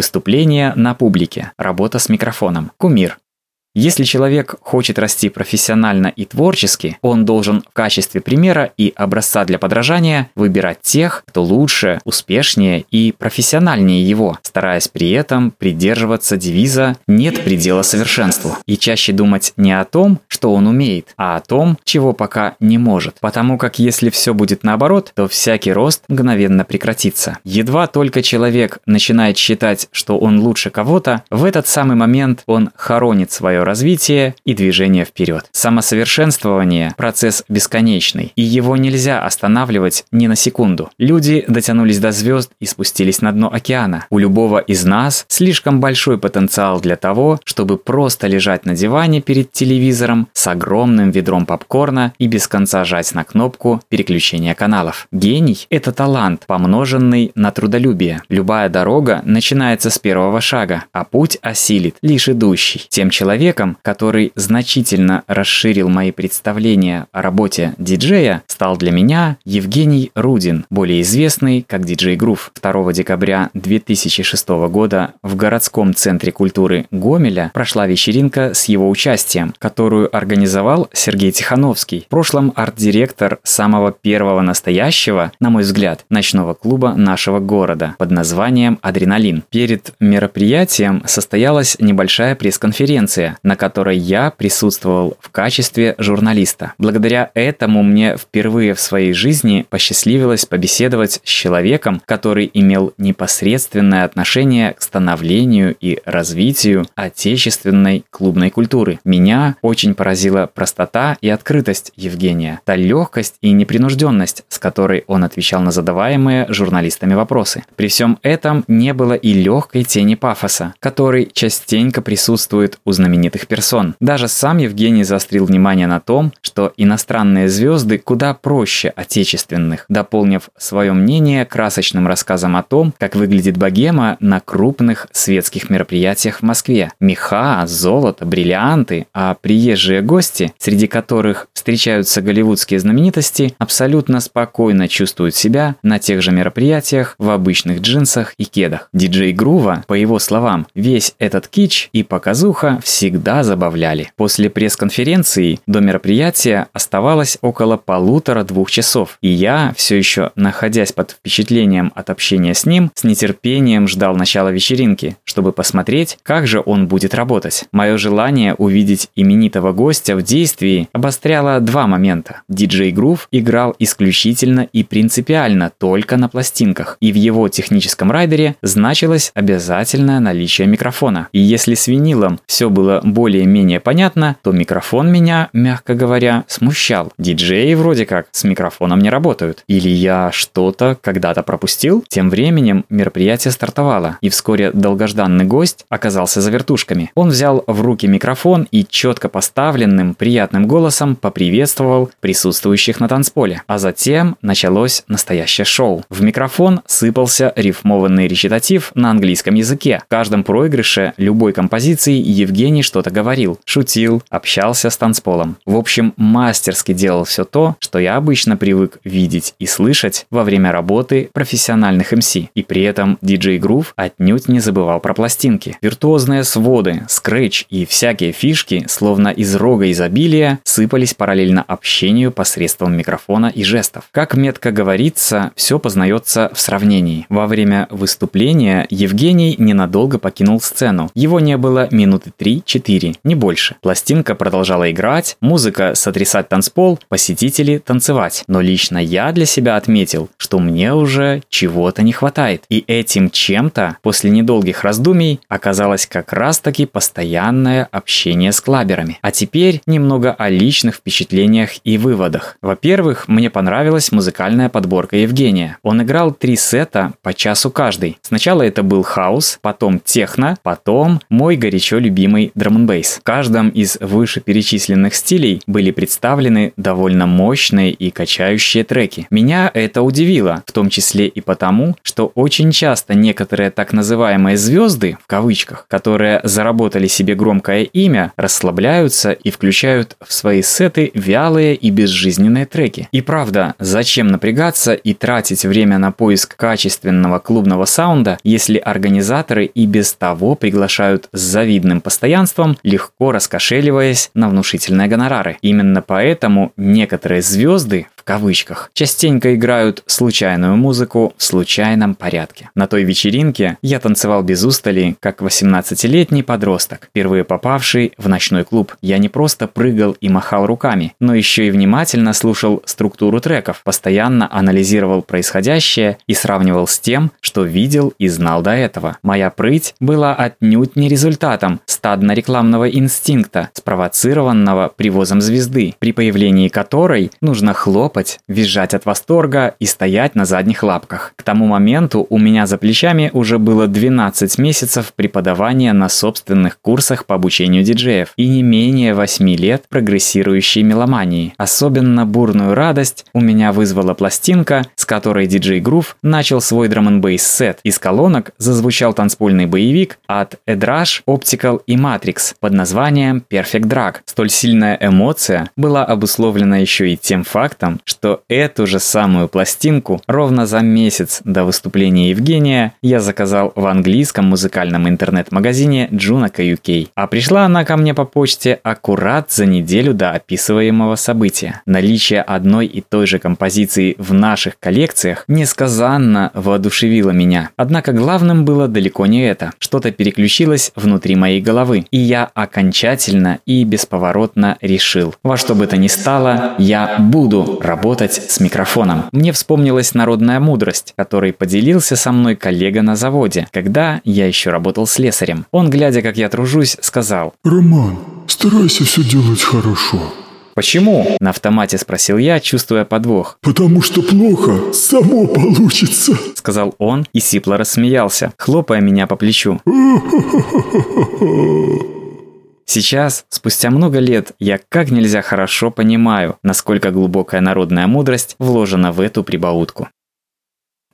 Выступление на публике. Работа с микрофоном. Кумир. Если человек хочет расти профессионально и творчески, он должен в качестве примера и образца для подражания выбирать тех, кто лучше, успешнее и профессиональнее его, стараясь при этом придерживаться девиза «нет предела совершенству» и чаще думать не о том, что он умеет, а о том, чего пока не может. Потому как если все будет наоборот, то всякий рост мгновенно прекратится. Едва только человек начинает считать, что он лучше кого-то, в этот самый момент он хоронит свое свое развитие и движение вперед. Самосовершенствование – процесс бесконечный, и его нельзя останавливать ни на секунду. Люди дотянулись до звезд и спустились на дно океана. У любого из нас слишком большой потенциал для того, чтобы просто лежать на диване перед телевизором с огромным ведром попкорна и без конца жать на кнопку переключения каналов. Гений – это талант, помноженный на трудолюбие. Любая дорога начинается с первого шага, а путь осилит лишь идущий. Тем человек, человеком, который значительно расширил мои представления о работе диджея, стал для меня Евгений Рудин, более известный как диджей Грув. 2 декабря 2006 года в городском центре культуры Гомеля прошла вечеринка с его участием, которую организовал Сергей Тихановский, в прошлом арт-директор самого первого настоящего, на мой взгляд, ночного клуба нашего города под названием «Адреналин». Перед мероприятием состоялась небольшая пресс-конференция, на которой я присутствовал в качестве журналиста. Благодаря этому мне впервые в своей жизни посчастливилось побеседовать с человеком, который имел непосредственное отношение к становлению и развитию отечественной клубной культуры. Меня очень поразила простота и открытость Евгения, та легкость и непринужденность, с которой он отвечал на задаваемые журналистами вопросы. При всем этом не было и легкой тени пафоса, который частенько присутствует у знаменитых знаменитых персон. Даже сам Евгений заострил внимание на том, что иностранные звезды куда проще отечественных, дополнив свое мнение красочным рассказом о том, как выглядит богема на крупных светских мероприятиях в Москве. Меха, золото, бриллианты, а приезжие гости, среди которых встречаются голливудские знаменитости, абсолютно спокойно чувствуют себя на тех же мероприятиях в обычных джинсах и кедах. Диджей Грува, по его словам, весь этот кич и показуха всегда всегда забавляли. После пресс-конференции до мероприятия оставалось около полутора-двух часов, и я, все еще находясь под впечатлением от общения с ним, с нетерпением ждал начала вечеринки, чтобы посмотреть, как же он будет работать. Мое желание увидеть именитого гостя в действии обостряло два момента. Диджей Грув играл исключительно и принципиально только на пластинках, и в его техническом райдере значилось обязательное наличие микрофона. И если с винилом все было более-менее понятно, то микрофон меня, мягко говоря, смущал. Диджеи вроде как с микрофоном не работают. Или я что-то когда-то пропустил? Тем временем мероприятие стартовало, и вскоре долгожданный гость оказался за вертушками. Он взял в руки микрофон и четко поставленным, приятным голосом поприветствовал присутствующих на танцполе. А затем началось настоящее шоу. В микрофон сыпался рифмованный речитатив на английском языке. В каждом проигрыше любой композиции Евгений что-то говорил, шутил, общался с танцполом. В общем, мастерски делал все то, что я обычно привык видеть и слышать во время работы профессиональных МС. И при этом диджей Грув отнюдь не забывал про пластинки. Виртуозные своды, скретч и всякие фишки, словно из рога изобилия, сыпались параллельно общению посредством микрофона и жестов. Как метко говорится, все познается в сравнении. Во время выступления Евгений ненадолго покинул сцену. Его не было минуты 3-4 4, не больше. Пластинка продолжала играть, музыка сотрясать танцпол, посетители танцевать. Но лично я для себя отметил, что мне уже чего-то не хватает. И этим чем-то, после недолгих раздумий, оказалось как раз-таки постоянное общение с клаберами. А теперь немного о личных впечатлениях и выводах. Во-первых, мне понравилась музыкальная подборка Евгения. Он играл три сета по часу каждый. Сначала это был хаус, потом техно, потом мой горячо любимый драм драм бейс. В каждом из вышеперечисленных стилей были представлены довольно мощные и качающие треки. Меня это удивило, в том числе и потому, что очень часто некоторые так называемые звезды, в кавычках, которые заработали себе громкое имя, расслабляются и включают в свои сеты вялые и безжизненные треки. И правда, зачем напрягаться и тратить время на поиск качественного клубного саунда, если организаторы и без того приглашают с завидным постоянством, легко раскошеливаясь на внушительные гонорары. Именно поэтому некоторые звезды кавычках, частенько играют случайную музыку в случайном порядке. На той вечеринке я танцевал без устали, как 18-летний подросток, впервые попавший в ночной клуб. Я не просто прыгал и махал руками, но еще и внимательно слушал структуру треков, постоянно анализировал происходящее и сравнивал с тем, что видел и знал до этого. Моя прыть была отнюдь не результатом стадно-рекламного инстинкта, спровоцированного привозом звезды, при появлении которой нужно хлопать топать, визжать от восторга и стоять на задних лапках. К тому моменту у меня за плечами уже было 12 месяцев преподавания на собственных курсах по обучению диджеев и не менее 8 лет прогрессирующей меломании. Особенно бурную радость у меня вызвала пластинка, с которой диджей Грув начал свой драм н сет. Из колонок зазвучал танцпольный боевик от Edrash, Optical и Matrix под названием Perfect Drag. Столь сильная эмоция была обусловлена еще и тем фактом, что эту же самую пластинку ровно за месяц до выступления Евгения я заказал в английском музыкальном интернет-магазине Junaca UK. А пришла она ко мне по почте аккурат за неделю до описываемого события. Наличие одной и той же композиции в наших коллекциях несказанно воодушевило меня. Однако главным было далеко не это. Что-то переключилось внутри моей головы, и я окончательно и бесповоротно решил. Во что бы то ни стало, я буду работать с микрофоном. Мне вспомнилась народная мудрость, которой поделился со мной коллега на заводе, когда я еще работал слесарем. Он, глядя, как я тружусь, сказал «Роман, старайся все делать хорошо». «Почему?» – на автомате спросил я, чувствуя подвох. «Потому что плохо само получится», – сказал он и сипло рассмеялся, хлопая меня по плечу. Сейчас, спустя много лет, я как нельзя хорошо понимаю, насколько глубокая народная мудрость вложена в эту прибаутку.